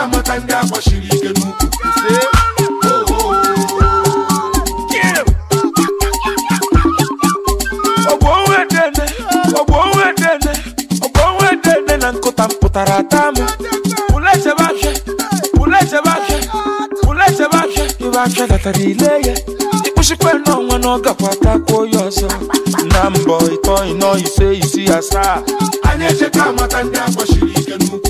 Ndị amata ndị agbachiri ike n'ukwu na nkụta pụtara ata m pụlechebe ahịa pụlechebe ahịa pụlechebe ahịa iwe ahịa gatara ile ya ịkpụchikwa n'ọnwa na ọ gakwa takwuo ya ọzọ na mbọ ịtọ ịnọ ise isi asaa anyị echeka amata ndị agbachiri ike n'ukwu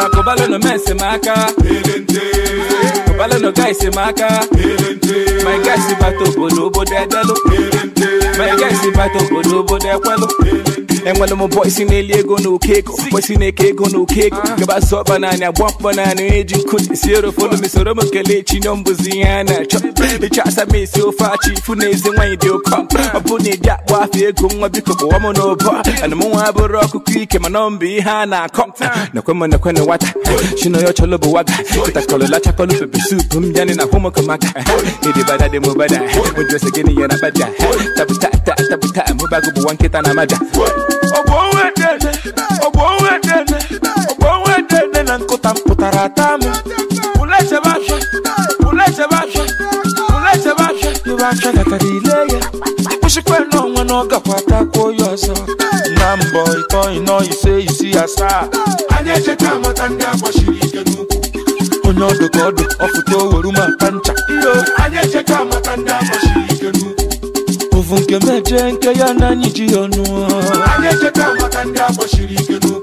ụwa kọbalụnụ men si m aka kọbalụnụ gai si m aka my gai si bata obodo obodo edelụ my gai si bata obodo obodo ekwelụ no m bọị si na-eli ego na oke ego bọị si na-eke ego na oke ego gabasa The na anya gba mkpọ na anya eji nkụ siere ụfọdụ mesoro m kelee chinyo mbụzi ihe a na-achọ ịchọ asa m esi ofe achị ifu na eze nwaanyị dị ụkọ ọ bụ na ịdị akpọ afọ ego nwa biko kpọwa m n'ụbọ ana m nwa bụrụ ọkụkọ ike mana ọ mbụ ihe a na-akọ nakwe m nakwe na nwata chinoyo chọlọ bụ waga kịtakọlụla chakọlụ pepe sup m yanị na ahụ that. kọmaka ịdịbada dị m bada ụjọsi gịnị ya na tap, tapụta tapụta ba gị bụ nwa nkịta na amaja ogbowedeede na nkụta m pụtara ata m kpụchikwa n'onwe na ọ gakwa atakwuo ya ọzọ na mbọ ịtọ ịnọ ise isi asaa onye ọdụ ka ọdụ ọfụta oweru mata ncha Ufunge mejenke yananyi jionua Anejeka makanda mwashirikinu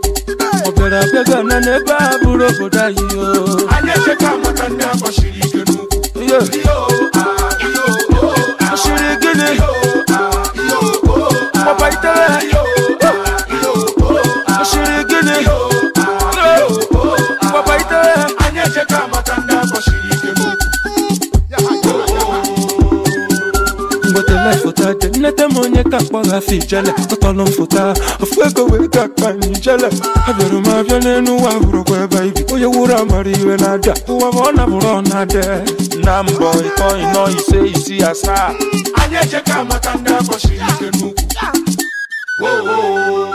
Obera pegana ne baburo kodayo Anejeka makanda mwashirikinu Yo, yo Chinete monye ka kpọgha fi jele ọtọlụ mfụta ofu ego wee ka akpa anyị jele abịara m abịa n'elu ụwa hụrụkwa ebe ibi onye wụrụ amara iwe na-abịa ụwa bụ ọ nabụrụ ọ na-adị na mbọ ịtọ ịnọ ise isi asaa anyị echeka maka ndị akọchiri ike n'ugwu